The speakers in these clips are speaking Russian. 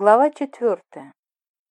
Глава 4.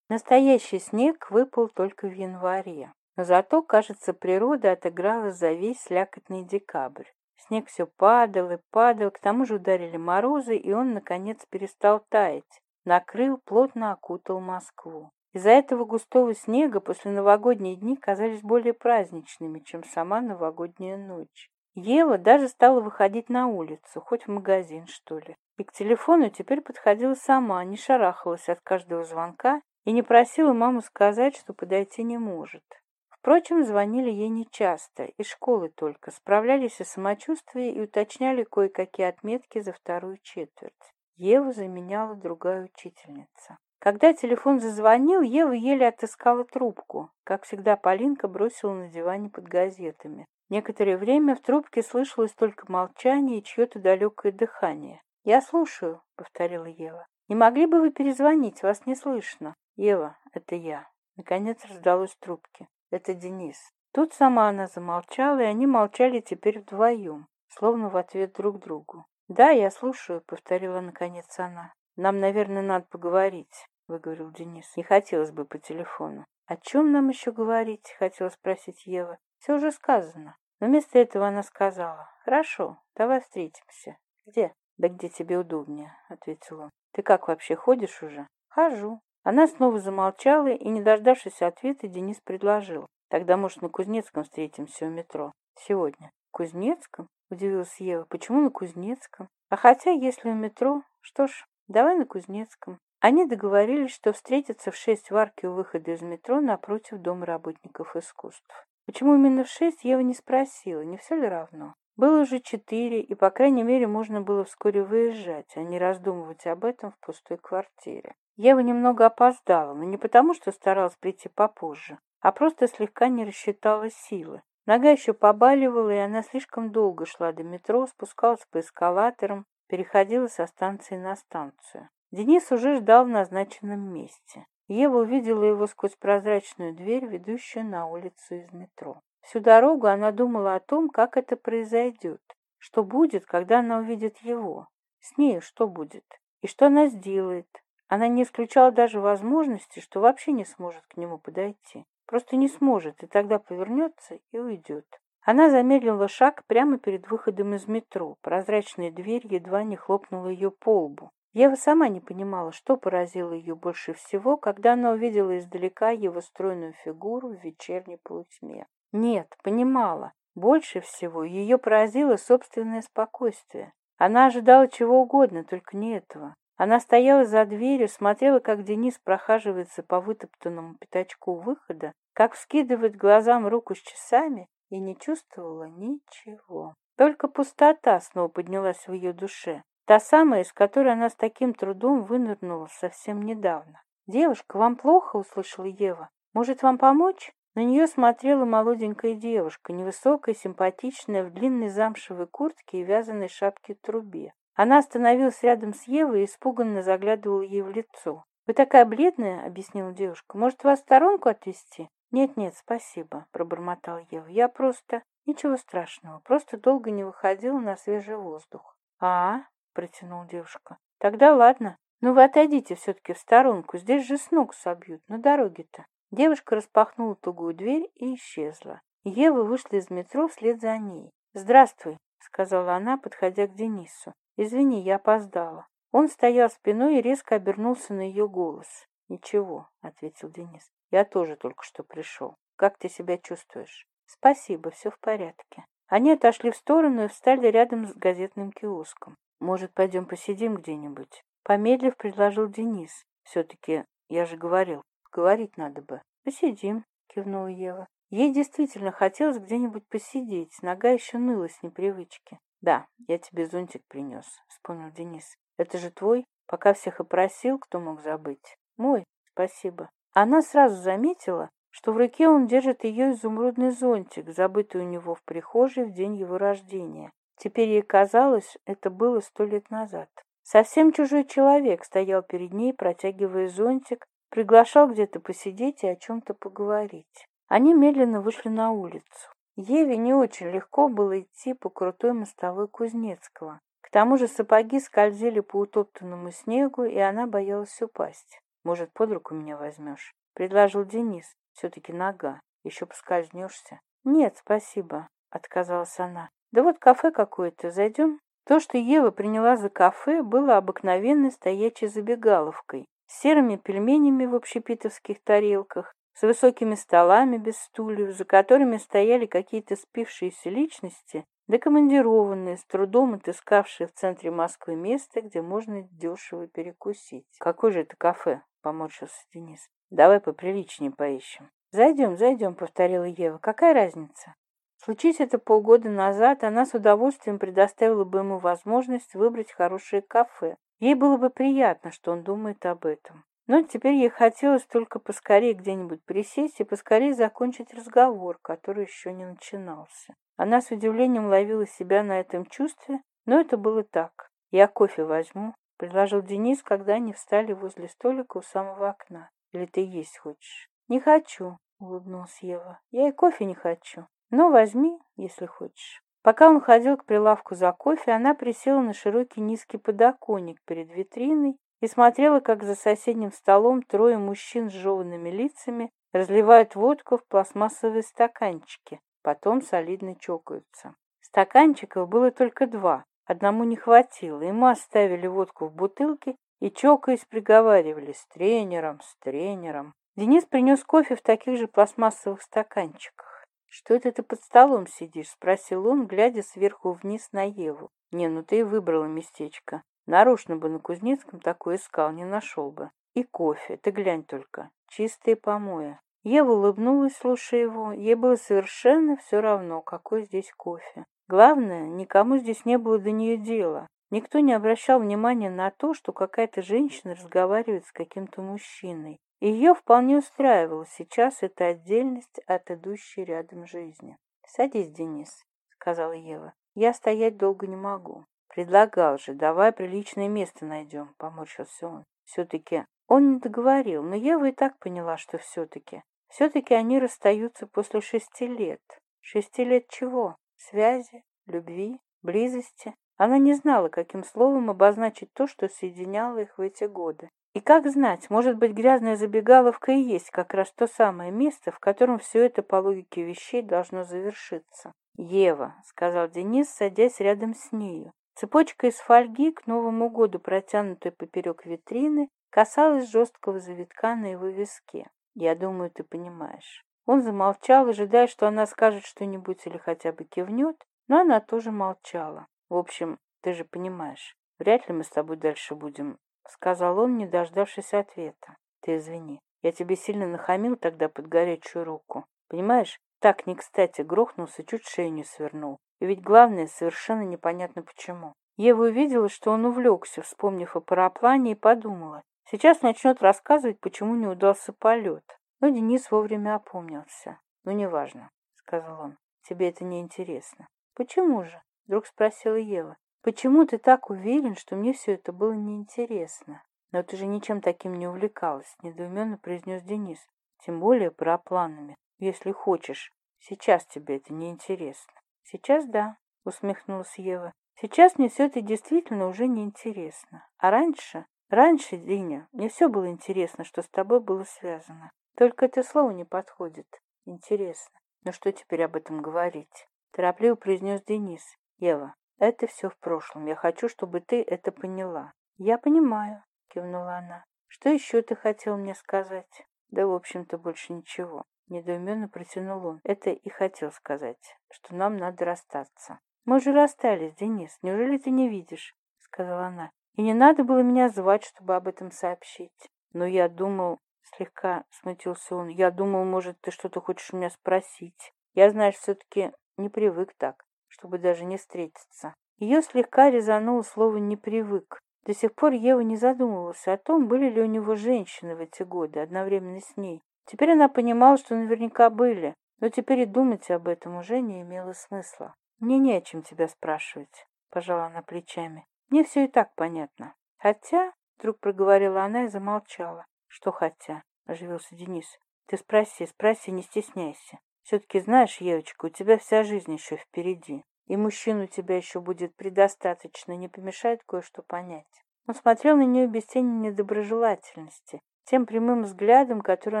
Настоящий снег выпал только в январе. Но зато, кажется, природа отыграла за весь лякотный декабрь. Снег все падал и падал, к тому же ударили морозы, и он, наконец, перестал таять. Накрыл, плотно окутал Москву. Из-за этого густого снега после новогодние дни казались более праздничными, чем сама новогодняя ночь. Ева даже стала выходить на улицу, хоть в магазин, что ли и к телефону теперь подходила сама, а не шарахалась от каждого звонка и не просила маму сказать, что подойти не может. Впрочем, звонили ей нечасто, из школы только, справлялись о самочувствии и уточняли кое-какие отметки за вторую четверть. Еву заменяла другая учительница. Когда телефон зазвонил, Ева еле отыскала трубку. Как всегда, Полинка бросила на диване под газетами. Некоторое время в трубке слышалось только молчание и чье-то далекое дыхание я слушаю повторила ева. Не могли бы вы перезвонить? Вас не слышно. Ева это я. Наконец раздалось трубки. это денис. Тут сама она замолчала и они молчали теперь вдвоем словно в ответ друг другу. Да я слушаю повторила наконец она. Нам наверное надо поговорить выговорил денис. Не хотелось бы по телефону. О чем нам еще говорить? Хотела спросить ева. Все уже сказано. Но вместо этого она сказала. Хорошо давай встретимся. Где? так где тебе удобнее а ответил он ты как вообще ходишь уже? Хожу. А Она снова замолчала и не дождавшись ответа денис предложил. Тогда может на кузнецком встретимся у метро? Сегодня. Кузнецком? Удивилась ева. Почему на кузнецком? А хотя если у метро что ж давай на кузнецком. Они договорились, что встретятся в шесть в арке у выхода из метро напротив Дома работников искусств. Почему именно в шесть, Ева не спросила, не все ли равно? Было уже четыре, и, по крайней мере, можно было вскоре выезжать, а не раздумывать об этом в пустой квартире. Ева немного опоздала, но не потому, что старалась прийти попозже, а просто слегка не рассчитала силы. Нога еще побаливала, и она слишком долго шла до метро, спускалась по эскалаторам, переходила со станции на станцию. Денис уже ждал в назначенном месте. Ева увидела его сквозь прозрачную дверь, ведущую на улицу из метро. Всю дорогу она думала о том, как это произойдет, что будет, когда она увидит его, с ней что будет, и что она сделает. Она не исключала даже возможности, что вообще не сможет к нему подойти. Просто не сможет, и тогда повернется и уйдет. Она замедлила шаг прямо перед выходом из метро. Прозрачная дверь едва не хлопнула ее по лбу. Ева сама не понимала, что поразило ее больше всего, когда она увидела издалека его стройную фигуру в вечерней полутьме. Нет, понимала. Больше всего ее поразило собственное спокойствие. Она ожидала чего угодно, только не этого. Она стояла за дверью, смотрела, как Денис прохаживается по вытоптанному пятачку выхода, как вскидывает глазам руку с часами, и не чувствовала ничего. Только пустота снова поднялась в ее душе, та самая, из которой она с таким трудом вынырнула совсем недавно. «Девушка, вам плохо?» — услышала Ева. «Может, вам помочь?» На нее смотрела молоденькая девушка, невысокая, симпатичная, в длинной замшевой куртке и вязаной шапке трубе. Она остановилась рядом с Евой и испуганно заглядывала ей в лицо. «Вы такая бледная», — объяснила девушка, — «может, вас в сторонку отвезти?» «Нет-нет, спасибо», — пробормотал Ева. «Я просто... Ничего страшного, просто долго не выходила на свежий воздух». «А?» — протянула девушка. «Тогда ладно. Ну вы отойдите все-таки в сторонку, здесь же с ног собьют, на дороге-то». Девушка распахнула тугую дверь и исчезла. Ева вышла из метро вслед за ней. «Здравствуй», — сказала она, подходя к Денису. «Извини, я опоздала». Он стоял спиной и резко обернулся на ее голос. «Ничего», — ответил Денис. «Я тоже только что пришел. Как ты себя чувствуешь?» «Спасибо, все в порядке». Они отошли в сторону и встали рядом с газетным киоском. «Может, пойдем посидим где-нибудь?» Помедлив, предложил Денис. «Все-таки, я же говорил, говорить надо бы. Посидим, кивнула Ева. Ей действительно хотелось где-нибудь посидеть, нога еще ныла с непривычки. «Да, я тебе зонтик принес», — вспомнил Денис. «Это же твой? Пока всех и просил, кто мог забыть». «Мой, спасибо». Она сразу заметила, что в руке он держит ее изумрудный зонтик, забытый у него в прихожей в день его рождения. Теперь ей казалось, это было сто лет назад. Совсем чужой человек стоял перед ней, протягивая зонтик, приглашал где-то посидеть и о чем-то поговорить. Они медленно вышли на улицу. Еве не очень легко было идти по крутой мостовой Кузнецкого. К тому же сапоги скользили по утоптанному снегу, и она боялась упасть. «Может, под руку меня возьмешь?» — предложил Денис. «Все-таки нога. Еще поскользнешься». «Нет, спасибо», — отказалась она. «Да вот кафе какое-то. Зайдем?» То, что Ева приняла за кафе, было обыкновенной стоячей забегаловкой, серыми пельменями в общепитовских тарелках, с высокими столами без стульев, за которыми стояли какие-то спившиеся личности, декомандированные, с трудом отыскавшие в центре Москвы место, где можно дешево перекусить. «Какое же это кафе?» — поморщился Денис. «Давай поприличнее поищем». «Зайдем, зайдем», — повторила Ева. «Какая разница?» Случись это полгода назад, она с удовольствием предоставила бы ему возможность выбрать хорошее кафе, Ей было бы приятно, что он думает об этом. Но теперь ей хотелось только поскорее где-нибудь присесть и поскорее закончить разговор, который еще не начинался. Она с удивлением ловила себя на этом чувстве, но это было так. «Я кофе возьму», — предложил Денис, когда они встали возле столика у самого окна. «Или ты есть хочешь?» «Не хочу», — улыбнулась Ева. «Я и кофе не хочу. Но возьми, если хочешь». Пока он ходил к прилавку за кофе, она присела на широкий низкий подоконник перед витриной и смотрела, как за соседним столом трое мужчин с жеванными лицами разливают водку в пластмассовые стаканчики, потом солидно чокаются. Стаканчиков было только два, одному не хватило, ему оставили водку в бутылке и, чокаясь, приговаривали с тренером, с тренером. Денис принес кофе в таких же пластмассовых стаканчиках что это ты под столом сидишь? Спросил он глядя сверху вниз на еву. Не ну ты и выбрала местечко. Нарочно бы на кузнецком такое искал не нашел бы. И кофе ты глянь только. Чистые помои. Ева улыбнулась слушая его. Ей было совершенно все равно какой здесь кофе. Главное никому здесь не было до нее дела. Никто не обращал внимания на то, что какая-то женщина разговаривает с каким-то мужчиной. Ее вполне устраивало сейчас эта отдельность от идущей рядом жизни. «Садись, Денис», — сказала Ева. «Я стоять долго не могу». «Предлагал же, давай приличное место найдем», — поморщился он. «Все-таки...» Он не договорил, но Ева и так поняла, что все-таки. Все-таки они расстаются после шести лет. Шести лет чего? Связи, любви, близости. Она не знала, каким словом обозначить то, что соединяло их в эти годы. И как знать, может быть, грязная забегаловка и есть как раз то самое место, в котором все это по логике вещей должно завершиться. «Ева», — сказал Денис, садясь рядом с нею. Цепочка из фольги, к Новому году протянутая поперек витрины, касалась жесткого завитка на его виске. «Я думаю, ты понимаешь». Он замолчал, ожидая, что она скажет что-нибудь или хотя бы кивнет, но она тоже молчала. «В общем, ты же понимаешь, вряд ли мы с тобой дальше будем сказал он, не дождавшись ответа. Ты извини, я тебе сильно нахамил тогда под горячую руку. Понимаешь, так не кстати грохнулся, чуть шею не свернул. И ведь главное, совершенно непонятно почему. Ева увидела, что он увлекся, вспомнив о параплане, и подумала. Сейчас начнет рассказывать, почему не удался полет. Но Денис вовремя опомнился. «Ну, неважно», — сказал он. «Тебе это не интересно. «Почему же?» — вдруг спросила Ева. Почему ты так уверен, что мне все это было неинтересно? Но ты же ничем таким не увлекалась, недоуменно произнес Денис. Тем более про планами. Если хочешь, сейчас тебе это неинтересно. Сейчас да, усмехнулась Ева. Сейчас мне все это действительно уже неинтересно. А раньше, раньше, Диня, мне все было интересно, что с тобой было связано. Только это слово не подходит. Интересно. Но что теперь об этом говорить? Торопливо произнес Денис. Ева, «Это все в прошлом. Я хочу, чтобы ты это поняла». «Я понимаю», — кивнула она. «Что еще ты хотел мне сказать?» «Да, в общем-то, больше ничего». Недоуменно протянул он. «Это и хотел сказать, что нам надо расстаться». «Мы же расстались, Денис. Неужели ты не видишь?» — сказала она. «И не надо было меня звать, чтобы об этом сообщить». «Но я думал...» — слегка смутился он. «Я думал, может, ты что-то хочешь у меня спросить. Я, знаешь, все-таки не привык так чтобы даже не встретиться. Ее слегка резануло слово «не привык». До сих пор Ева не задумывался о том, были ли у него женщины в эти годы одновременно с ней. Теперь она понимала, что наверняка были, но теперь и думать об этом уже не имело смысла. «Мне не о чем тебя спрашивать», — пожала она плечами. «Мне все и так понятно. Хотя...» — вдруг проговорила она и замолчала. «Что хотя?» — оживился Денис. «Ты спроси, спроси, не стесняйся. Все-таки знаешь, девочка, у тебя вся жизнь еще впереди. И мужчин у тебя еще будет предостаточно, не помешает кое-что понять. Он смотрел на нее без тени недоброжелательности, тем прямым взглядом, который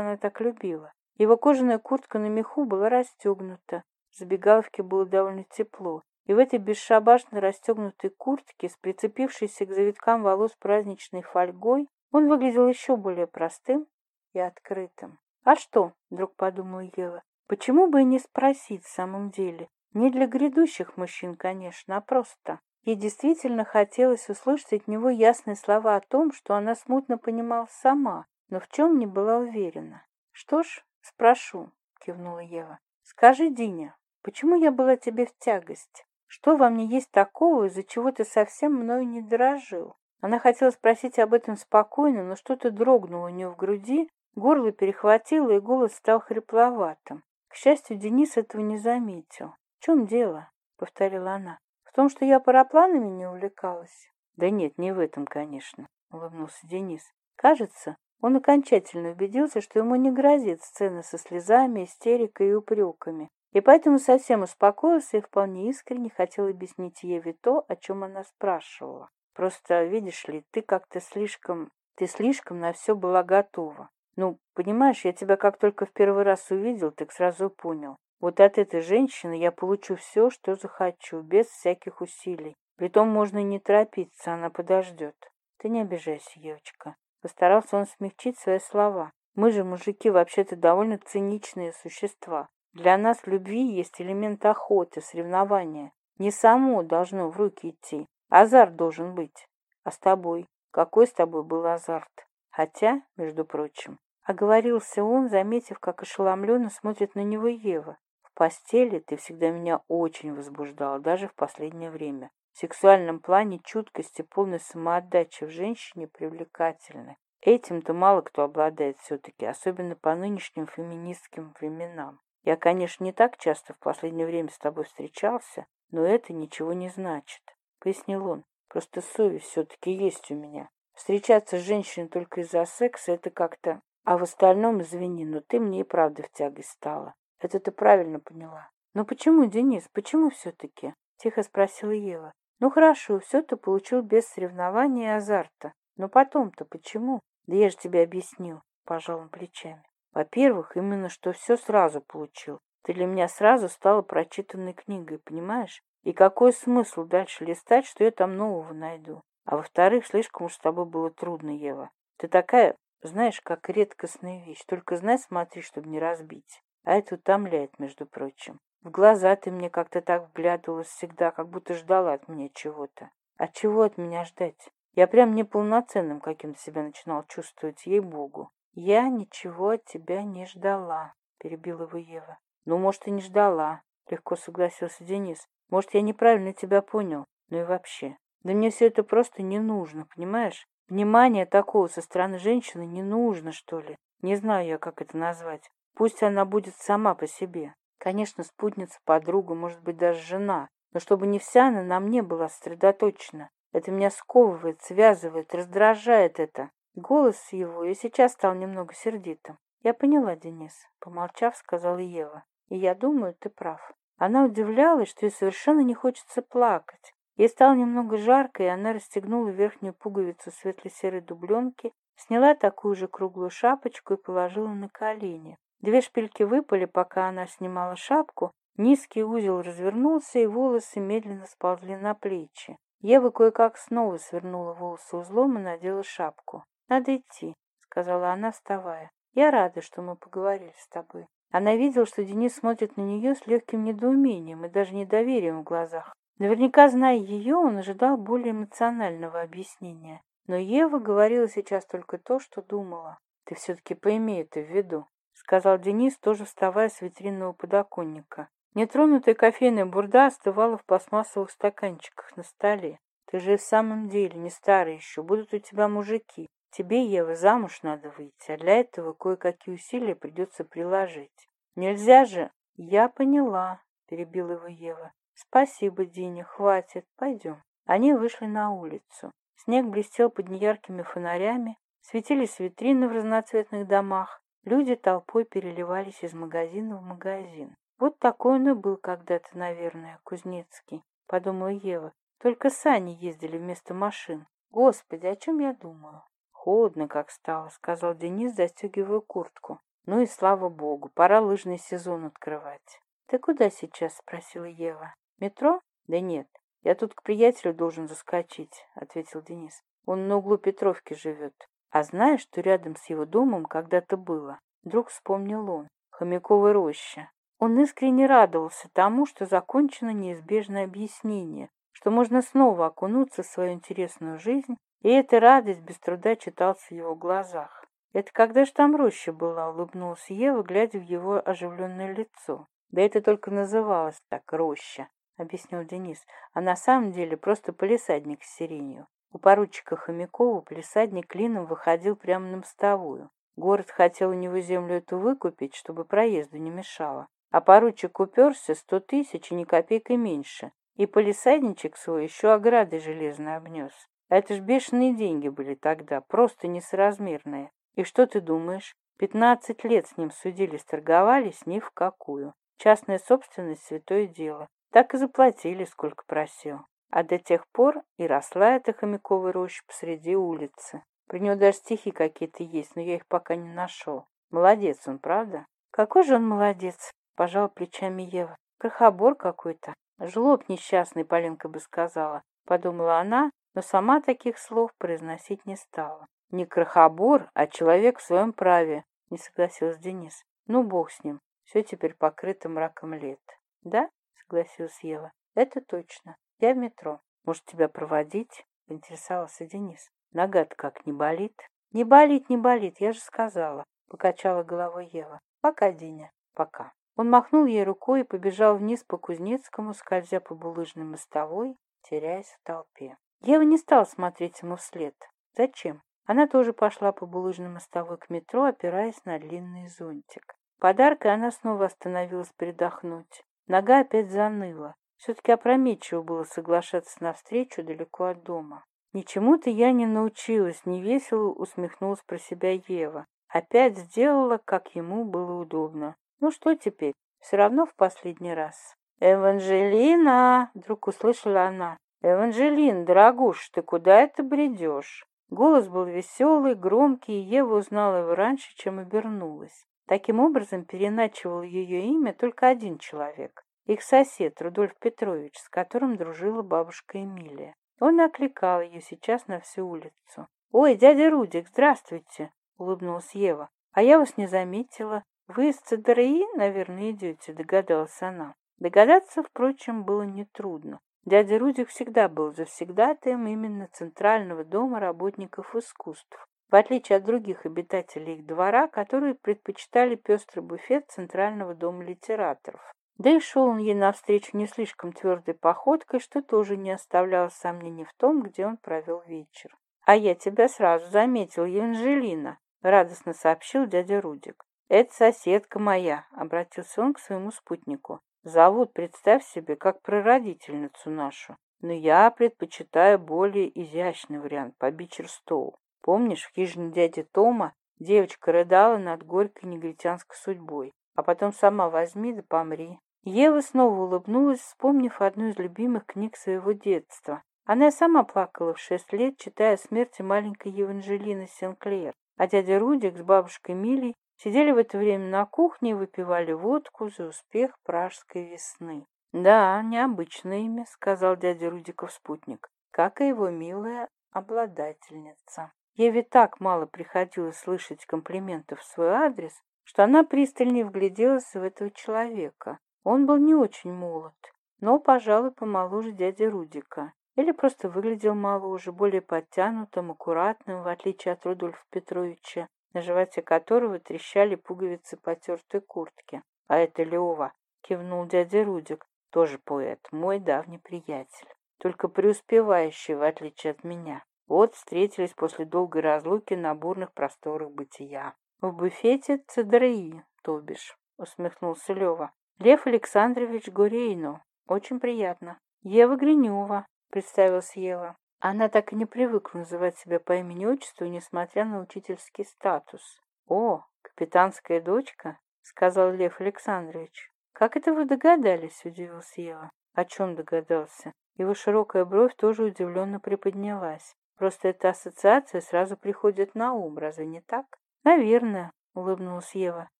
она так любила. Его кожаная куртка на меху была расстегнута, в забегаловке было довольно тепло, и в этой бесшабашно расстегнутой куртке, с прицепившейся к завиткам волос праздничной фольгой, он выглядел еще более простым и открытым. «А что?» — вдруг подумала Ева. Почему бы не спросить в самом деле? Не для грядущих мужчин, конечно, а просто. Ей действительно хотелось услышать от него ясные слова о том, что она смутно понимала сама, но в чем не была уверена. «Что ж, спрошу», — кивнула Ева. «Скажи, Диня, почему я была тебе в тягость? Что во мне есть такого, из-за чего ты совсем мною не дорожил?» Она хотела спросить об этом спокойно, но что-то дрогнуло у нее в груди, горло перехватило, и голос стал хрипловатым. К счастью, Денис этого не заметил. В чем дело? — повторила она. — В том, что я парапланами не увлекалась. — Да нет, не в этом, конечно, — улыбнулся Денис. Кажется, он окончательно убедился, что ему не грозит сцена со слезами, истерикой и упреками, и поэтому совсем успокоился и вполне искренне хотел объяснить Еве то, о чем она спрашивала. Просто, видишь ли, ты как-то слишком... Ты слишком на все была готова ну понимаешь я тебя как только в первый раз увидел так сразу понял. Вот от этой женщины я получу все что захочу без всяких усилий. Притом можно не торопиться она подождет ты не обижайся девочка. Постарался он смягчить свои слова. Мы же мужики вообще то довольно циничные существа. Для нас в любви есть элемент охоты соревнования. Не само должно в руки идти. Азарт должен быть. А с тобой? Какой с тобой был азарт? Хотя между прочим оговорил он, заметив, как ошеломленно смотрит на него Ева. В постели ты всегда меня очень возбуждал, даже в последнее время. В сексуальном плане чуткость и полная самоотдача в женщине привлекательны. Этим-то мало кто обладает все-таки, особенно по нынешним феминистским временам. Я, конечно, не так часто в последнее время с тобой встречался, но это ничего не значит, — пояснил он. Просто совесть все-таки есть у меня. Встречаться с женщиной только из-за секса — это как-то а в остальном, извини, но ты мне и правда в тягость стала. Это ты правильно поняла. Но почему, Денис, почему все-таки? Тихо спросила Ева. Ну хорошо, все ты получил без соревнований и азарта. Но потом-то почему? Да я же тебе объясню. пожал он плечами. Во-первых, именно что все сразу получил. Ты для меня сразу стала прочитанной книгой, понимаешь? И какой смысл дальше листать, что я там нового найду? А во-вторых, слишком уж с тобой было трудно, Ева. Ты такая знаешь, как редкостная вещь. только знай смотри, чтобы не разбить. А это утомляет, между прочим. В глаза ты мне как-то так вглядывалась всегда, как будто ждала от меня чего-то. А чего от меня ждать? Я прям неполноценным каким-то себя начинал чувствовать, ей-богу. Я ничего от тебя не ждала, перебила его Ева. Ну, может, и не ждала, легко согласился Денис. Может, я неправильно тебя понял, ну и вообще. Да мне все это просто не нужно, понимаешь? Внимание такого со стороны женщины не нужно, что ли. Не знаю я, как это назвать. Пусть она будет сама по себе. Конечно, спутница, подруга, может быть, даже жена. Но чтобы не вся она на мне была сосредоточена. Это меня сковывает, связывает, раздражает это. Голос его и сейчас стал немного сердитым. «Я поняла, Денис», — помолчав, сказала Ева. «И я думаю, ты прав». Она удивлялась, что ей совершенно не хочется плакать. Я стало немного жарко, и она расстегнула верхнюю пуговицу светло-серой дубленки, сняла такую же круглую шапочку и положила на колени. Две шпильки выпали, пока она снимала шапку, низкий узел развернулся, и волосы медленно сползли на плечи. Ева кое-как снова свернула волосы узлом и надела шапку. «Надо идти», — сказала она, вставая. «Я рада, что мы поговорили с тобой». Она видела, что Денис смотрит на нее с легким недоумением и даже недоверием в глазах. Наверняка зная ее, он ожидал более эмоционального объяснения. Но Ева говорила сейчас только то, что думала. «Ты все-таки пойми это в виду», — сказал Денис, тоже вставая с витринного подоконника. Нетронутая кофейная бурда остывала в пластмассовых стаканчиках на столе. «Ты же в самом деле не старый еще, будут у тебя мужики. Тебе, Ева, замуж надо выйти, а для этого кое-какие усилия придется приложить. Нельзя же!» «Я поняла», — перебила его Ева спасибо дине хватит пойдем. Они вышли на улицу. Снег блестел под неяркими фонарями светились витрины в разноцветных домах. Люди толпой переливались из магазина в магазин. Вот такой он и был когда то наверное кузнецкий подумала ева. Только сани ездили вместо машин. Господи о чем я думаю? Холодно как стало сказал денис застегивая куртку. Ну и слава богу пора лыжный сезон открывать. Ты куда сейчас? спросила ева метро? Да нет. Я тут к приятелю должен заскочить ответил денис. Он на углу петровки живет. А знаешь что рядом с его домом когда то было? Вдруг вспомнил он. Хомяковой роща. Он искренне радовался тому что закончено неизбежное объяснение что можно снова окунуться в свою интересную жизнь и эта радость без труда читался в его глазах. «Это когда ж там роща была?» — улыбнулась Ева, глядя в его оживленное лицо. «Да это только называлось так, роща объяснил Денис. А на самом деле просто полисадник с сиренью. У поручика Хомякова полисадник клином выходил прямо на мостовую. Город хотел у него землю эту выкупить, чтобы проезду не мешало. А поручик уперся сто тысяч и ни копейки меньше. И полисадничек свой еще оградой железно обнес. А это ж бешеные деньги были тогда, просто несоразмерные. И что ты думаешь? Пятнадцать лет с ним судились, торговались ни в какую. Частная собственность — святое дело. Так и заплатили, сколько просил. А до тех пор и росла эта хомяковая роща посреди улицы. При него даже стихи какие-то есть, но я их пока не нашел. Молодец он, правда? Какой же он молодец, пожал плечами Ева. Крохобор какой-то. Жлоб несчастный, Полинка бы сказала. Подумала она, но сама таких слов произносить не стала. Не крохобор, а человек в своем праве, не согласился Денис. Ну, бог с ним, все теперь покрыто мраком лет. Да? согласился Ева. «Это точно. Я в метро. Может, тебя проводить?» — поинтересовался Денис. «Нога-то как, не болит?» «Не болит, не болит, я же сказала», — покачала головой Ева. «Пока, Деня, пока». Он махнул ей рукой и побежал вниз по Кузнецкому, скользя по булыжной мостовой, теряясь в толпе. Ева не стала смотреть ему вслед. Зачем? Она тоже пошла по булыжной мостовой к метро, опираясь на длинный зонтик. Подаркой она снова остановилась передохнуть. Нога опять заныла. Все-таки опрометчиво было соглашаться на встречу далеко от дома. «Ничему-то я не научилась», — невесело усмехнулась про себя Ева. Опять сделала, как ему было удобно. «Ну что теперь? Все равно в последний раз». «Эванжелина!» — вдруг услышала она. «Эванжелин, дорогуш, ты куда это бредешь?» Голос был веселый, громкий, и Ева узнала его раньше, чем обернулась. Таким образом, переначивал ее имя только один человек – их сосед Рудольф Петрович, с которым дружила бабушка Эмилия. Он окликал ее сейчас на всю улицу. «Ой, дядя Рудик, здравствуйте!» – улыбнулась Ева. «А я вас не заметила. Вы из ЦДРИ, наверное, идете», – догадалась она. Догадаться, впрочем, было нетрудно. Дядя Рудик всегда был завсегдатаем именно Центрального дома работников искусств в отличие от других обитателей их двора, которые предпочитали пестрый буфет Центрального дома литераторов. Да и шел он ей навстречу не слишком твердой походкой, что тоже не оставляло сомнений в том, где он провел вечер. «А я тебя сразу заметил, Евангелина», — радостно сообщил дядя Рудик. «Это соседка моя», — обратился он к своему спутнику. «Зовут, представь себе, как прародительницу нашу, но я предпочитаю более изящный вариант по Бичерстоу. Помнишь, в хижине дяди Тома девочка рыдала над горькой негритянской судьбой, а потом сама возьми да помри. Ева снова улыбнулась, вспомнив одну из любимых книг своего детства. Она сама плакала в шесть лет, читая о смерти маленькой Еванжелины Сенклер, а дядя Рудик с бабушкой Милей сидели в это время на кухне и выпивали водку за успех пражской весны. «Да, необычное имя», — сказал дядя Рудиков спутник, как и его милая обладательница. Я ведь так мало приходила слышать комплиментов в свой адрес, что она пристальнее вгляделась в этого человека. Он был не очень молод, но, пожалуй, помоложе дяди Рудика. Или просто выглядел моложе, более подтянутым, аккуратным, в отличие от Рудольфа Петровича, на животе которого трещали пуговицы потертой куртки. «А это Лева», — кивнул дядя Рудик, — «тоже поэт, мой давний приятель, только преуспевающий, в отличие от меня. Вот встретились после долгой разлуки на бурных просторах бытия. В буфете цедраи, то бишь, усмехнулся Лева. Лев Александрович Гурейну. Очень приятно. Ева Гринева, представилась Ева. Она так и не привыкла называть себя по имени-отчеству, несмотря на учительский статус. «О, капитанская дочка?» — сказал Лев Александрович. «Как это вы догадались?» — удивился Ева. «О чем догадался?» Его широкая бровь тоже удивленно приподнялась. Просто эта ассоциация сразу приходит на ум, разве не так? Наверное, улыбнулась Ева.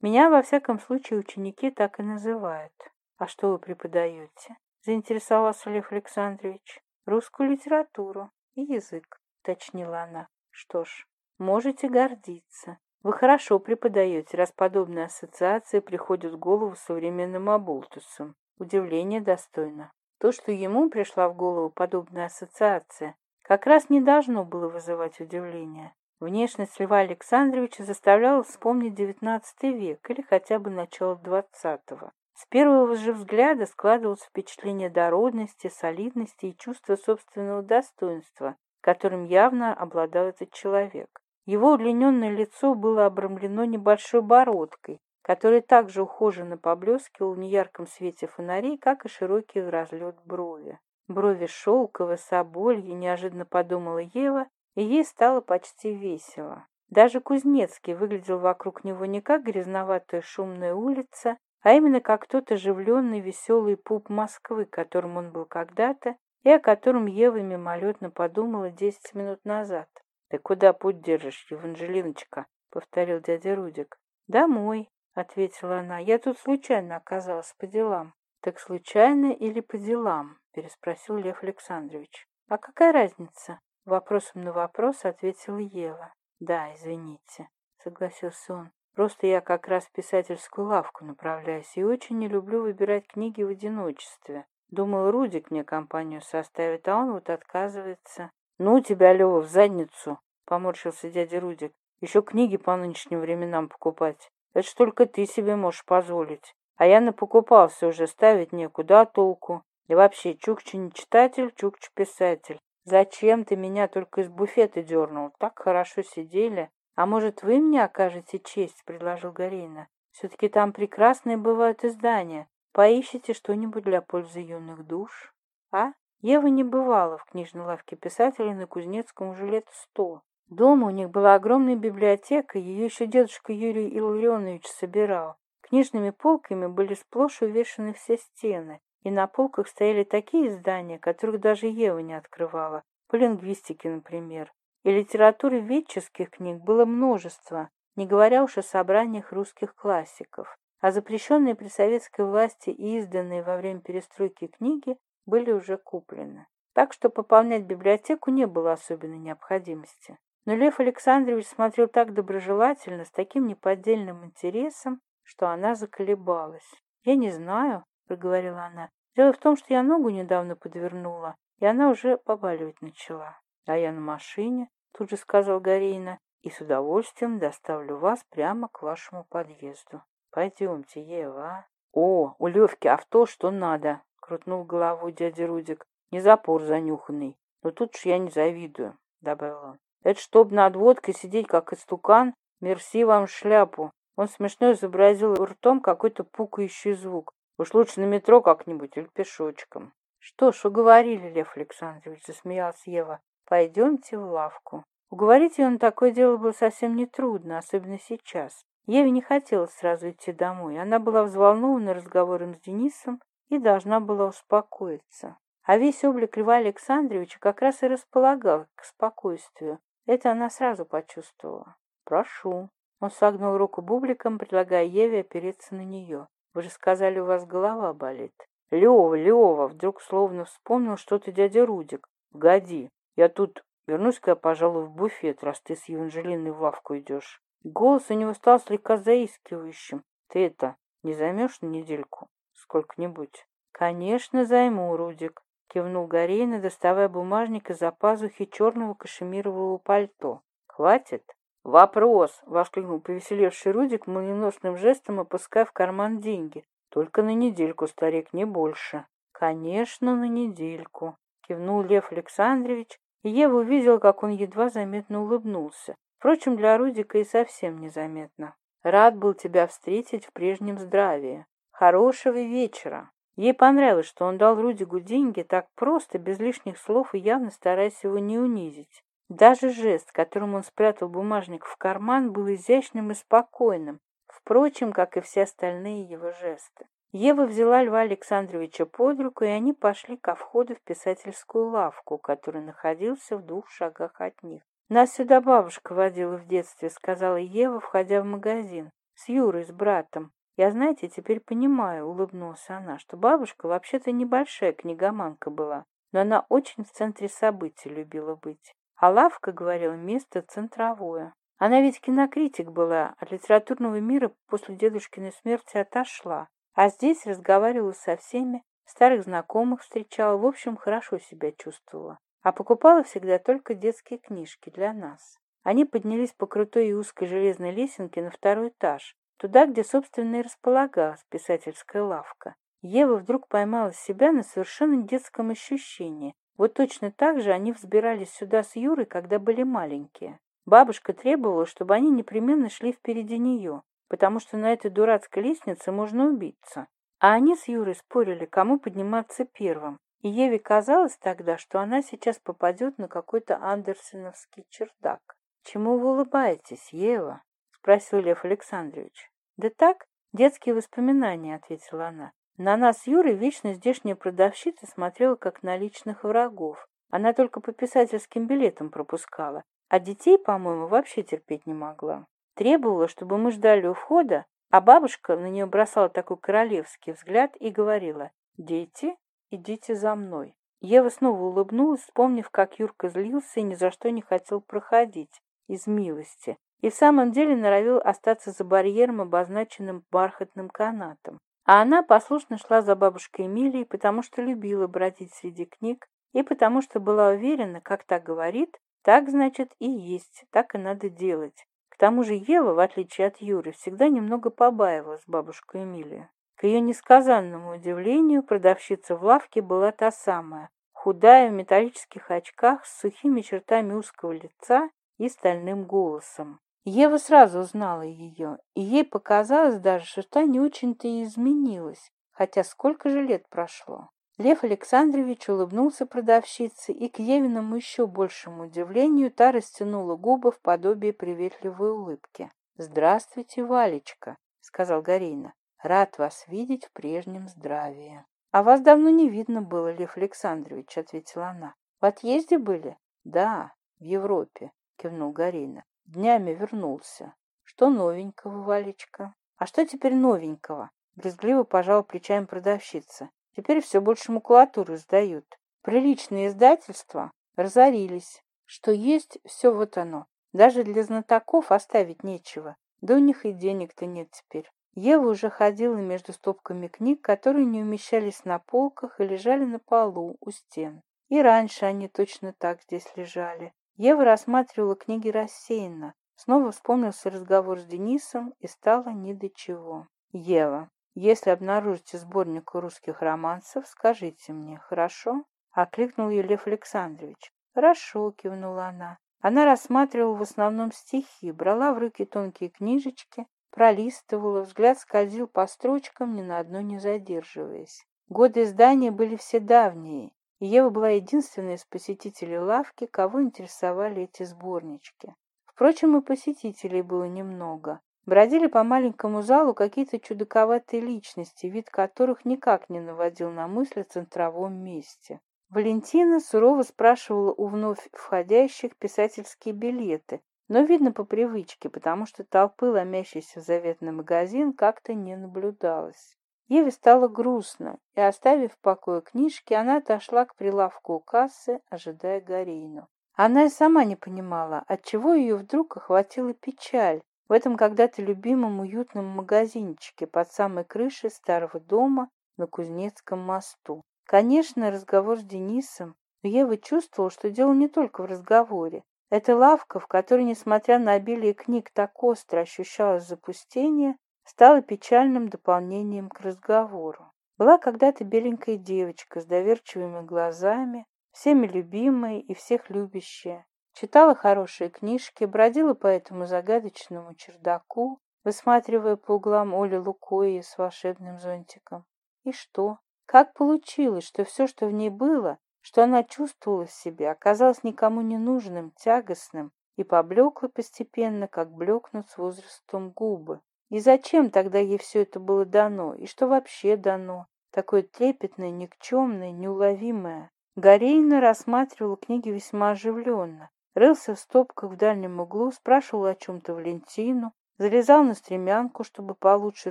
Меня, во всяком случае, ученики так и называют. А что вы преподаете? Заинтересовался Лев Александрович. Русскую литературу и язык, уточнила она. Что ж, можете гордиться. Вы хорошо преподаете, раз подобные ассоциации приходят в голову современным оболтусам. Удивление достойно. То, что ему пришла в голову подобная ассоциация, как раз не должно было вызывать удивления. Внешность Льва Александровича заставляла вспомнить девятнадцатый век или хотя бы начало двадцатого. С первого же взгляда складывалось впечатление дородности, солидности и чувства собственного достоинства, которым явно обладал этот человек. Его удлиненное лицо было обрамлено небольшой бородкой, которая также ухоженно поблескивала в неярком свете фонарей, как и широкий разлет брови. Брови шелкового собольи, неожиданно подумала Ева, и ей стало почти весело. Даже Кузнецкий выглядел вокруг него не как грязноватая шумная улица, а именно как тот оживленный веселый пуп Москвы, которым он был когда-то, и о котором Ева мимолетно подумала десять минут назад. «Ты куда путь держишь, Евангелиночка?» — повторил дядя Рудик. «Домой», — ответила она. «Я тут случайно оказалась по делам» так случайно или по делам переспросил лев александрович а какая разница? Вопросом на вопрос ответила ева да извините согласился он просто я как раз в писательскую лавку направляюсь и очень не люблю выбирать книги в одиночестве. Думал рудик мне компанию составит а он вот отказывается ну у тебя лева в задницу поморщился дядя рудик еще книги по нынешним временам покупать. Это ж только ты себе можешь позволить. А я напокупался уже, ставить некуда толку. И вообще, Чукча не читатель, Чукча писатель. Зачем ты меня только из буфета дернул? Так хорошо сидели. А может, вы мне окажете честь, предложил Горейна. Все-таки там прекрасные бывают издания. Поищите что-нибудь для пользы юных душ. А? Ева не бывала в книжной лавке писателей на Кузнецком уже лет сто. Дома у них была огромная библиотека, ее еще дедушка Юрий Илларионович собирал. Книжными полками были сплошь увешаны все стены, и на полках стояли такие издания, которых даже Ева не открывала, по лингвистике, например. И литературы ведческих книг было множество, не говоря уж о собраниях русских классиков. А запрещенные при советской власти и изданные во время перестройки книги были уже куплены. Так что пополнять библиотеку не было особенной необходимости. Но Лев Александрович смотрел так доброжелательно, с таким неподдельным интересом, что она заколебалась. «Я не знаю», — проговорила она. «Дело в том, что я ногу недавно подвернула, и она уже побаливать начала». «А я на машине», — тут же сказал Горейна, «и с удовольствием доставлю вас прямо к вашему подъезду». «Пойдемте, Ева». «О, у Левки авто, что надо», — крутнул голову дядя Рудик. «Не запор занюханный, но тут ж я не завидую», — добавил он. «Это чтоб над водкой сидеть, как истукан, мерси вам шляпу, он смешно изобразил ртом какой-то пукающий звук. Уж лучше на метро как-нибудь или пешочком. Что ж, уговорили, Лев Александрович, засмеялась Ева. Пойдемте в лавку. Уговорить ее на такое дело было совсем нетрудно, особенно сейчас. Еве не хотелось сразу идти домой. Она была взволнована разговором с Денисом и должна была успокоиться. А весь облик Льва Александровича как раз и располагал к спокойствию. Это она сразу почувствовала. «Прошу», он согнул руку бубликом, предлагая Еве опереться на нее. «Вы же сказали, у вас голова болит». «Лева, Лева!» Вдруг словно вспомнил что-то дядя Рудик. «Погоди, я тут вернусь-ка пожалуй, в буфет, раз ты с Евангелиной в лавку идешь». Голос у него стал слегка заискивающим. «Ты это, не займешь на недельку? Сколько-нибудь?» «Конечно займу, Рудик», — кивнул Горейна, доставая бумажник из-за пазухи черного кашемирового пальто. «Хватит?» «Вопрос!» — воскликнул повеселевший Рудик, молниеносным жестом опуская в карман деньги. «Только на недельку, старик, не больше». «Конечно, на недельку!» — кивнул Лев Александрович, и Ева увидела, как он едва заметно улыбнулся. Впрочем, для Рудика и совсем незаметно. «Рад был тебя встретить в прежнем здравии. Хорошего вечера!» Ей понравилось, что он дал Рудигу деньги так просто, без лишних слов и явно стараясь его не унизить. Даже жест, которым он спрятал бумажник в карман, был изящным и спокойным, впрочем, как и все остальные его жесты. Ева взяла Льва Александровича под руку, и они пошли ко входу в писательскую лавку, который находился в двух шагах от них. «Нас сюда бабушка водила в детстве», — сказала Ева, входя в магазин. «С Юрой, с братом. Я, знаете, теперь понимаю», — улыбнулась она, «что бабушка вообще-то небольшая книгоманка была, но она очень в центре событий любила быть. Алавка говорила место центровое. Она ведь кинокритик была, а от литературного мира после дедушкиной смерти отошла. А здесь разговаривала со всеми, старых знакомых встречала, в общем, хорошо себя чувствовала. А покупала всегда только детские книжки для нас. Они поднялись по крутой и узкой железной лесенке на второй этаж, туда, где, собственно, и располагалась писательская лавка. Ева вдруг поймала себя на совершенно детском ощущении, вот точно так же они взбирались сюда с Юрой, когда были маленькие. Бабушка требовала, чтобы они непременно шли впереди нее, потому что на этой дурацкой лестнице можно убиться. А они с Юрой спорили, кому подниматься первым. И Еве казалось тогда, что она сейчас попадет на какой-то Андерсеновский чердак. «Чему вы улыбаетесь, Ева?» – спросил Лев Александрович. «Да так, детские воспоминания», – ответила она. На нас Юрий вечно здешняя продавщица смотрела, как на личных врагов. Она только по писательским билетам пропускала, а детей, по-моему, вообще терпеть не могла. Требовала, чтобы мы ждали у входа, а бабушка на нее бросала такой королевский взгляд и говорила «Дети, идите за мной». Ева снова улыбнулась, вспомнив, как Юрка злился и ни за что не хотел проходить из милости, и в самом деле норовил остаться за барьером, обозначенным бархатным канатом. А Она послушно шла за бабушкой Эмилией, потому что любила бродить среди книг и потому что была уверена, как так говорит, так, значит, и есть, так и надо делать. К тому же Ева, в отличие от Юры, всегда немного побаивалась бабушку Эмилию. К ее несказанному удивлению продавщица в лавке была та самая, худая в металлических очках с сухими чертами узкого лица и стальным голосом. Ева сразу узнала ее, и ей показалось даже, что та не очень-то и изменилась, хотя сколько же лет прошло. Лев Александрович улыбнулся продавщице, и к Евиному еще большему удивлению та растянула губы в подобие приветливой улыбки. «Здравствуйте, Валечка», — сказал Гарина. «Рад вас видеть в прежнем здравии». «А вас давно не видно было, Лев Александрович», — ответила она. «В отъезде были?» «Да, в Европе», — кивнул Гарина. Днями вернулся. Что новенького, Валечка? А что теперь новенького? Брезгливо пожал плечами продавщица. Теперь все больше макулатуры сдают. Приличные издательства разорились. Что есть, все вот оно. Даже для знатоков оставить нечего. Да у них и денег-то нет теперь. Ева уже ходила между стопками книг, которые не умещались на полках и лежали на полу у стен. И раньше они точно так здесь лежали. Ева рассматривала книги рассеянно, снова вспомнился разговор с Денисом и стало ни до чего. «Ева, если обнаружите сборник русских романсов, скажите мне, хорошо?» — окликнул ее Лев Александрович. «Хорошо», — кивнула она. Она рассматривала в основном стихи, брала в руки тонкие книжечки, пролистывала, взгляд скользил по строчкам, ни на одну не задерживаясь. Годы издания были все давние, Ева была единственной из посетителей лавки, кого интересовали эти сборнички. Впрочем, и посетителей было немного. Бродили по маленькому залу какие-то чудаковатые личности, вид которых никак не наводил на мысль о центровом месте. Валентина сурово спрашивала у вновь входящих писательские билеты, но видно по привычке, потому что толпы, ломящейся в заветный магазин, как-то не наблюдалось. Еве стало грустно, и, оставив в покое книжки, она отошла к прилавку у кассы, ожидая Гарину. Она и сама не понимала, отчего ее вдруг охватила печаль в этом когда-то любимом уютном магазинчике под самой крышей старого дома на Кузнецком мосту. Конечно, разговор с Денисом, но Ева чувствовала, что дело не только в разговоре. Эта лавка, в которой, несмотря на обилие книг, так остро ощущалось запустение, стало печальным дополнением к разговору. Была когда-то беленькая девочка с доверчивыми глазами, всеми любимая и всех любящая. Читала хорошие книжки, бродила по этому загадочному чердаку, высматривая по углам Оли Лукои с волшебным зонтиком. И что? Как получилось, что все, что в ней было, что она чувствовала в себе, оказалось никому не нужным, тягостным и поблекло постепенно, как блекнут с возрастом губы? И зачем тогда ей все это было дано, и что вообще дано? Такое трепетное, никчемное, неуловимое. Горейна рассматривал книги весьма оживленно. Рылся в стопках в дальнем углу, спрашивал о чем-то Валентину, залезал на стремянку, чтобы получше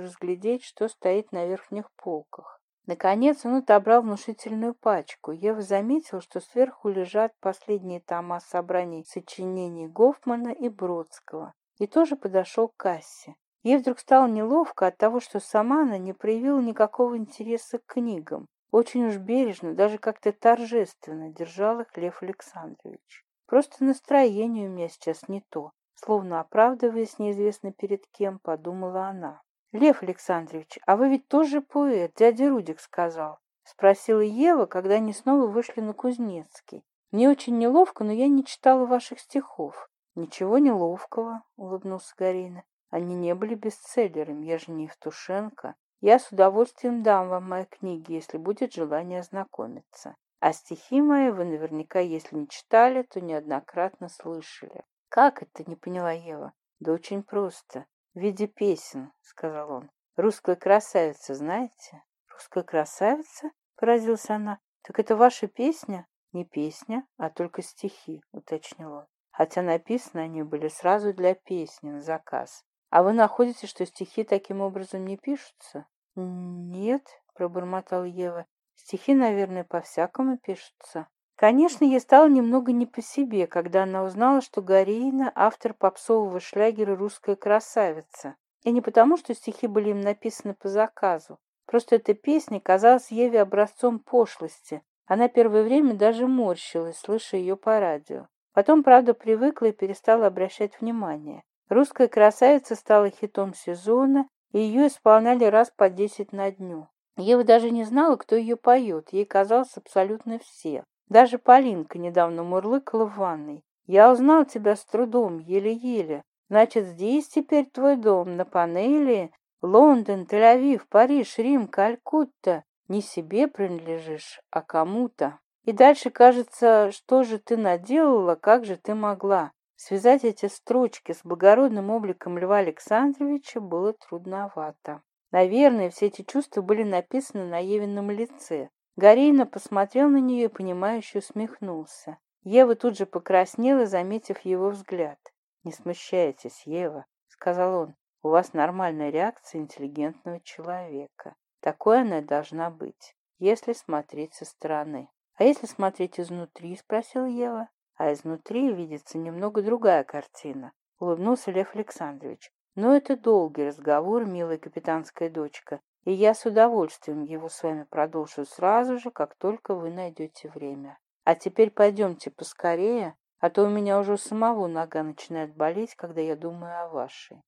разглядеть, что стоит на верхних полках. Наконец он отобрал внушительную пачку. Ева заметил, что сверху лежат последние тома собраний сочинений Гофмана и Бродского, и тоже подошел к кассе. Ей вдруг стало неловко от того, что Самана не проявила никакого интереса к книгам. Очень уж бережно, даже как-то торжественно держал их Лев Александрович. Просто настроение у меня сейчас не то. Словно оправдываясь неизвестно перед кем, подумала она. «Лев Александрович, а вы ведь тоже поэт, дядя Рудик сказал», — спросила Ева, когда они снова вышли на Кузнецкий. «Мне очень неловко, но я не читала ваших стихов». «Ничего неловкого», — улыбнулся Гарина. Они не были бестселлером, я же не Евтушенко. Я с удовольствием дам вам мои книги, если будет желание ознакомиться. А стихи мои вы наверняка, если не читали, то неоднократно слышали. Как это, не поняла Ева? Да очень просто. В виде песен, сказал он. Русская красавица, знаете? Русская красавица? Поразилась она. Так это ваша песня? Не песня, а только стихи, уточнил он. Хотя написаны они были сразу для песни на заказ а вы находите, что стихи таким образом не пишутся? Нет, пробормотал Ева. Стихи, наверное, по-всякому пишутся. Конечно, ей стало немного не по себе, когда она узнала, что Гарина – автор попсового шлягера «Русская красавица». И не потому, что стихи были им написаны по заказу. Просто эта песня казалась Еве образцом пошлости. Она первое время даже морщилась, слыша ее по радио. Потом, правда, привыкла и перестала обращать внимание. Русская красавица стала хитом сезона, и ее исполняли раз по десять на дню. Ева даже не знала, кто ее поет, ей казалось абсолютно все. Даже Полинка недавно мурлыкала в ванной. «Я узнал тебя с трудом, еле-еле. Значит, здесь теперь твой дом, на панели. Лондон, Тель-Авив, Париж, Рим, Калькутта. Не себе принадлежишь, а кому-то». И дальше кажется, что же ты наделала, как же ты могла. Связать эти строчки с благородным обликом Льва Александровича было трудновато. Наверное, все эти чувства были написаны на Евином лице. Горейна посмотрел на нее и, понимающе усмехнулся. Ева тут же покраснела, заметив его взгляд. «Не смущайтесь, Ева», — сказал он. «У вас нормальная реакция интеллигентного человека. Такой она должна быть, если смотреть со стороны». «А если смотреть изнутри?» — спросил Ева а изнутри видится немного другая картина», — улыбнулся Лев Александрович. «Но это долгий разговор, милая капитанская дочка, и я с удовольствием его с вами продолжу сразу же, как только вы найдете время. А теперь пойдемте поскорее, а то у меня уже у самого нога начинает болеть, когда я думаю о вашей».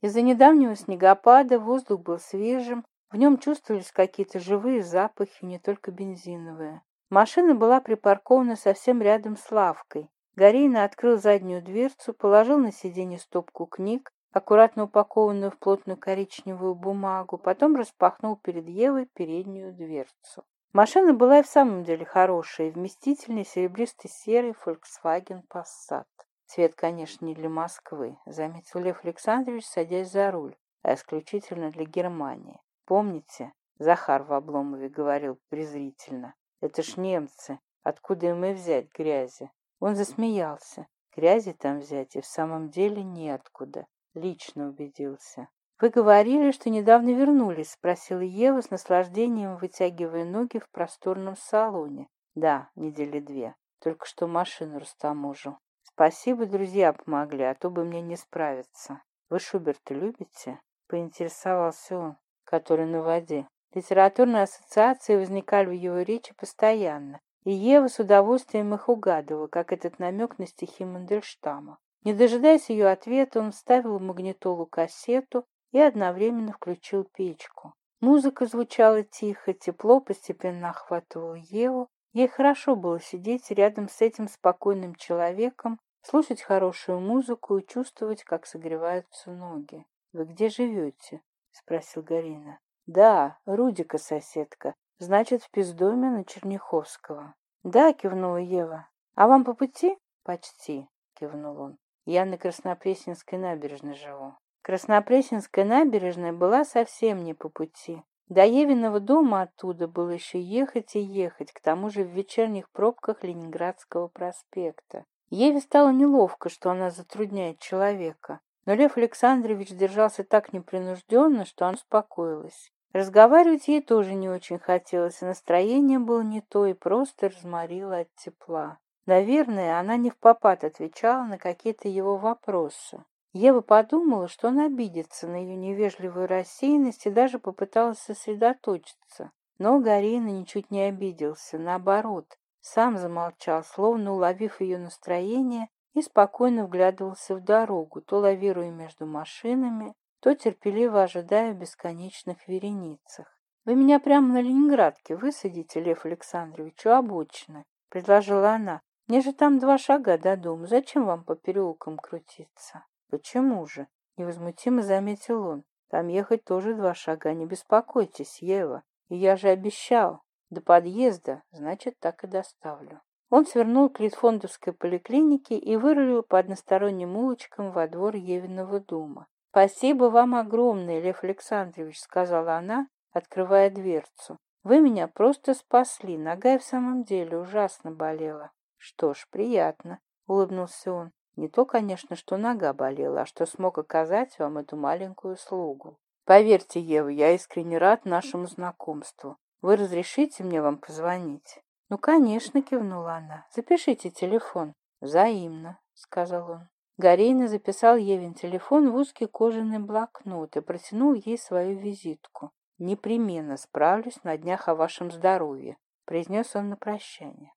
Из-за недавнего снегопада воздух был свежим, в нем чувствовались какие-то живые запахи, не только бензиновые. Машина была припаркована совсем рядом с лавкой. Гарина открыл заднюю дверцу, положил на сиденье стопку книг, аккуратно упакованную в плотную коричневую бумагу, потом распахнул перед Евой переднюю дверцу. Машина была и в самом деле хорошая, вместительный серебристый серый Volkswagen Passat. Цвет, конечно, не для Москвы, заметил Лев Александрович, садясь за руль, а исключительно для Германии. Помните, Захар в Обломове говорил презрительно, это ж немцы. Откуда им и взять грязи? Он засмеялся. Грязи там взять и в самом деле неоткуда. Лично убедился. «Вы говорили, что недавно вернулись?» — спросила Ева с наслаждением, вытягивая ноги в просторном салоне. «Да, недели две. Только что машину растаможил. Спасибо, друзья помогли, а то бы мне не справиться. Вы Шуберта любите?» — поинтересовался он, который на воде литературная ассоциация возникали в его речи постоянно, и Ева с удовольствием их угадывала, как этот намек на стихи Мандельштама. Не дожидаясь ее ответа, он вставил в магнитолу кассету и одновременно включил печку. Музыка звучала тихо, тепло постепенно охватывало Еву. Ей хорошо было сидеть рядом с этим спокойным человеком, слушать хорошую музыку и чувствовать, как согреваются ноги. «Вы где живете?» — спросил Гарина да рудика соседка значит в пиздоме на черняховского. Да кивнула ева. А вам по пути? Почти кивнул он. Я на краснопресненской набережной живу. Краснопресненская набережная была совсем не по пути. До Евиного дома оттуда было еще ехать и ехать, к тому же в вечерних пробках Ленинградского проспекта. Еве стало неловко, что она затрудняет человека, но Лев Александрович держался так непринужденно, что она успокоилась. Разговаривать ей тоже не очень хотелось, и настроение было не то, и просто разморило от тепла. Наверное, она не в попад отвечала на какие-то его вопросы. Ева подумала, что он обидится на ее невежливую рассеянность и даже попыталась сосредоточиться. Но Гарина ничуть не обиделся, наоборот, сам замолчал, словно уловив ее настроение, и спокойно вглядывался в дорогу, то лавируя между машинами, то терпеливо ожидая бесконечных вереницах. «Вы меня прямо на Ленинградке высадите, Лев Александрович, у обочины», — предложила она. «Мне же там два шага до дома. Зачем вам по переулкам крутиться?» «Почему же?» — невозмутимо заметил он. «Там ехать тоже два шага. Не беспокойтесь, Ева. И я же обещал. До подъезда, значит, так и доставлю». Он свернул к Литфондовской поликлинике и вырулил по односторонним улочкам во двор Евиного дома спасибо вам огромное, Лев Александрович, сказала она, открывая дверцу. Вы меня просто спасли, нога в самом деле ужасно болела. Что ж, приятно, улыбнулся он. Не то, конечно, что нога болела, а что смог оказать вам эту маленькую услугу. Поверьте, Ева, я искренне рад нашему знакомству. Вы разрешите мне вам позвонить? Ну, конечно, кивнула она. Запишите телефон. Взаимно, сказал он. Гарейна записал Евин телефон в узкий кожаный блокнот и протянул ей свою визитку. «Непременно справлюсь на днях о вашем здоровье», — произнес он на прощание.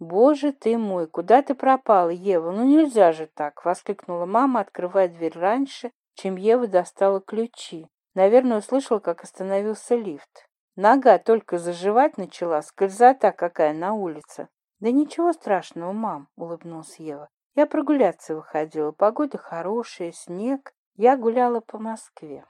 «Боже ты мой, куда ты пропала, Ева? Ну нельзя же так!» — воскликнула мама, открывая дверь раньше, чем Ева достала ключи. Наверное, услышала, как остановился лифт. Нога только заживать начала, скользота какая на улице. «Да ничего страшного, мам», — улыбнулась Ева. Я прогуляться выходила, погода хорошая, снег. Я гуляла по Москве.